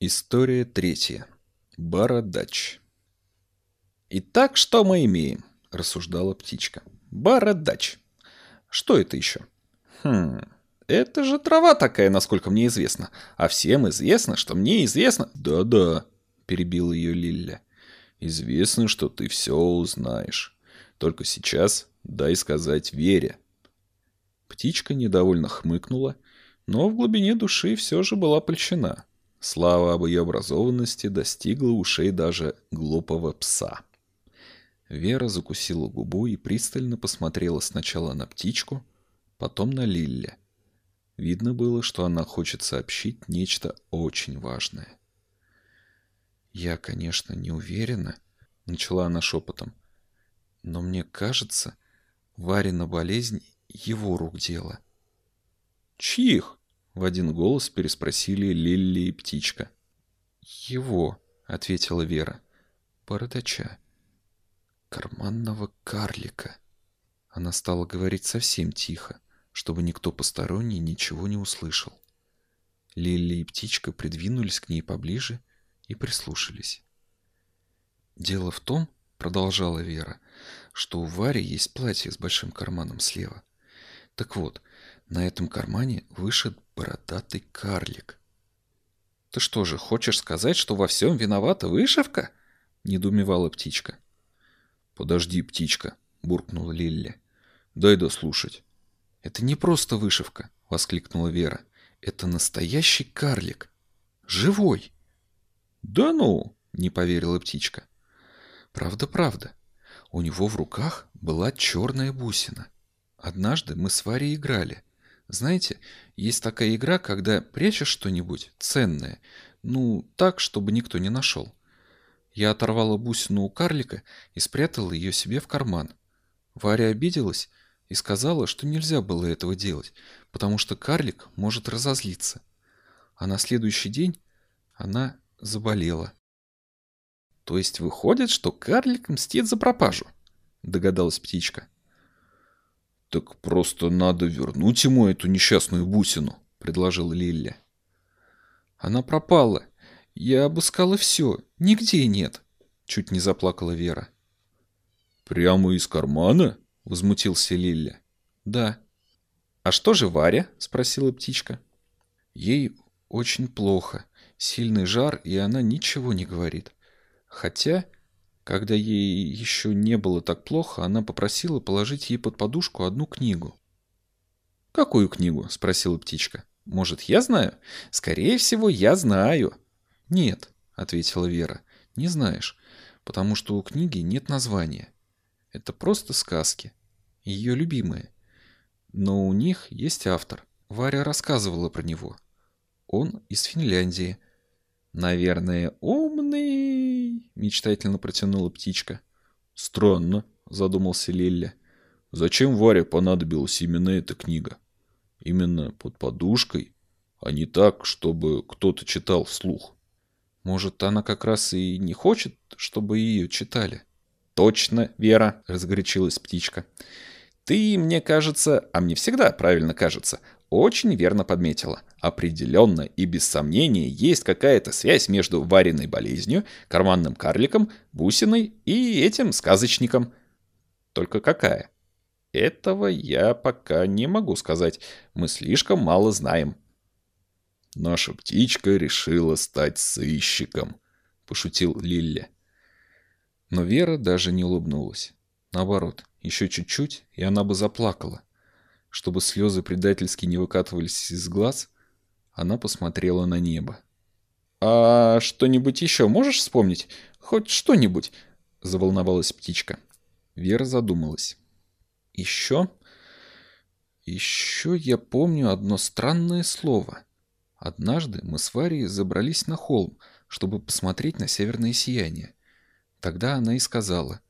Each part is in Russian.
История третья. Бородач. «Итак, что мы имеем?» – рассуждала птичка. «Бородач. Что это еще?» «Хм, это же трава такая, насколько мне известно. А всем известно, что мне известно...» «Да-да», – перебила ее Лилля. «Известно, что ты все узнаешь. Только сейчас дай сказать Вере». Птичка недовольно хмыкнула, но в глубине души все же была польщена. Слава об ее образованности достигла ушей даже глупого пса. Вера закусила губу и пристально посмотрела сначала на птичку, потом на Лилля. Видно было, что она хочет сообщить нечто очень важное. «Я, конечно, не уверена», — начала она шепотом, «но мне кажется, Варина болезнь — его рук дело». «Чьих?» В один голос переспросили Лилли и Птичка. «Его», — ответила Вера. «Бородача. Карманного карлика». Она стала говорить совсем тихо, чтобы никто посторонний ничего не услышал. Лилли и Птичка придвинулись к ней поближе и прислушались. «Дело в том, — продолжала Вера, — что у Вари есть платье с большим карманом слева. Так вот, на этом кармане вышит бородатый карлик. «Ты что же, хочешь сказать, что во всем виновата вышивка?» — недоумевала птичка. «Подожди, птичка», — буркнула Лилли. «Дай дослушать». «Это не просто вышивка», — воскликнула Вера. «Это настоящий карлик. Живой». «Да ну!» — не поверила птичка. «Правда, правда. У него в руках была черная бусина. Однажды мы с Варей играли. Знаете, есть такая игра, когда прячешь что-нибудь ценное, ну, так, чтобы никто не нашел. Я оторвала бусину у карлика и спрятала ее себе в карман. Варя обиделась и сказала, что нельзя было этого делать, потому что карлик может разозлиться. А на следующий день она заболела. То есть выходит, что карлик мстит за пропажу, догадалась птичка. «Так просто надо вернуть ему эту несчастную бусину», — предложил Лилля. «Она пропала. Я обыскала все. Нигде нет», — чуть не заплакала Вера. «Прямо из кармана?» — возмутился Лилля. «Да». «А что же Варя?» — спросила птичка. «Ей очень плохо. Сильный жар, и она ничего не говорит. Хотя когда ей еще не было так плохо, она попросила положить ей под подушку одну книгу. «Какую книгу?» – спросила птичка. «Может, я знаю?» «Скорее всего, я знаю». «Нет», – ответила Вера, – «не знаешь, потому что у книги нет названия. Это просто сказки. Ее любимые. Но у них есть автор. Варя рассказывала про него. Он из Финляндии. Наверное, умный, мечтательно протянула птичка. Странно, задумался Лилля. Зачем Варе понадобилась именно эта книга? Именно под подушкой, а не так, чтобы кто-то читал вслух. Может, она как раз и не хочет, чтобы ее читали? Точно, Вера, разгорячилась птичка. Ты, мне кажется, а мне всегда правильно кажется, очень верно подметила. Определенно и без сомнения есть какая-то связь между вареной болезнью, карманным карликом, бусиной и этим сказочником. Только какая? Этого я пока не могу сказать. Мы слишком мало знаем. Наша птичка решила стать сыщиком, пошутил Лилля. Но Вера даже не улыбнулась. Наоборот, еще чуть-чуть, и она бы заплакала. Чтобы слезы предательски не выкатывались из глаз, она посмотрела на небо. «А что-нибудь еще можешь вспомнить? Хоть что-нибудь?» – заволновалась птичка. Вера задумалась. «Еще? Еще я помню одно странное слово. Однажды мы с Варей забрались на холм, чтобы посмотреть на северное сияние. Тогда она и сказала.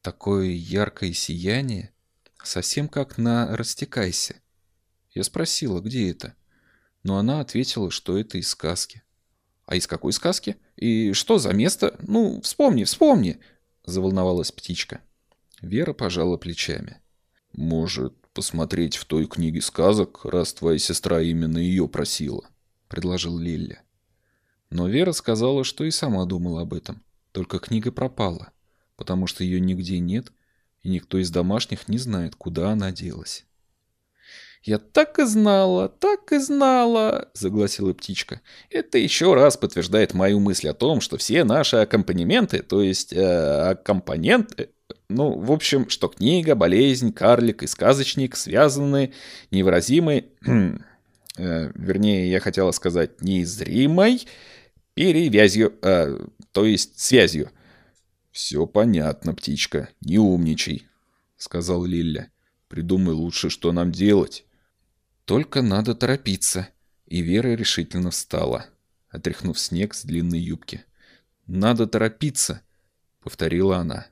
Такое яркое сияние, совсем как на «Растекайся». Я спросила, где это, но она ответила, что это из сказки. «А из какой сказки? И что за место? Ну, вспомни, вспомни!» — заволновалась птичка. Вера пожала плечами. «Может, посмотреть в той книге сказок, раз твоя сестра именно ее просила?» — предложил Лилля. Но Вера сказала, что и сама думала об этом. Только книга пропала, потому что ее нигде нет, и никто из домашних не знает, куда она делась. «Я так и знала, так и знала», — загласила птичка. «Это еще раз подтверждает мою мысль о том, что все наши аккомпанементы, то есть э, аккомпоненты, ну, в общем, что книга, болезнь, карлик и сказочник связаны невыразимой, э, вернее, я хотела сказать неизримой перевязью, э, то есть связью». «Все понятно, птичка, не умничай», — сказал Лилля. «Придумай лучше, что нам делать». Только надо торопиться. И Вера решительно встала, отряхнув снег с длинной юбки. «Надо торопиться», — повторила она.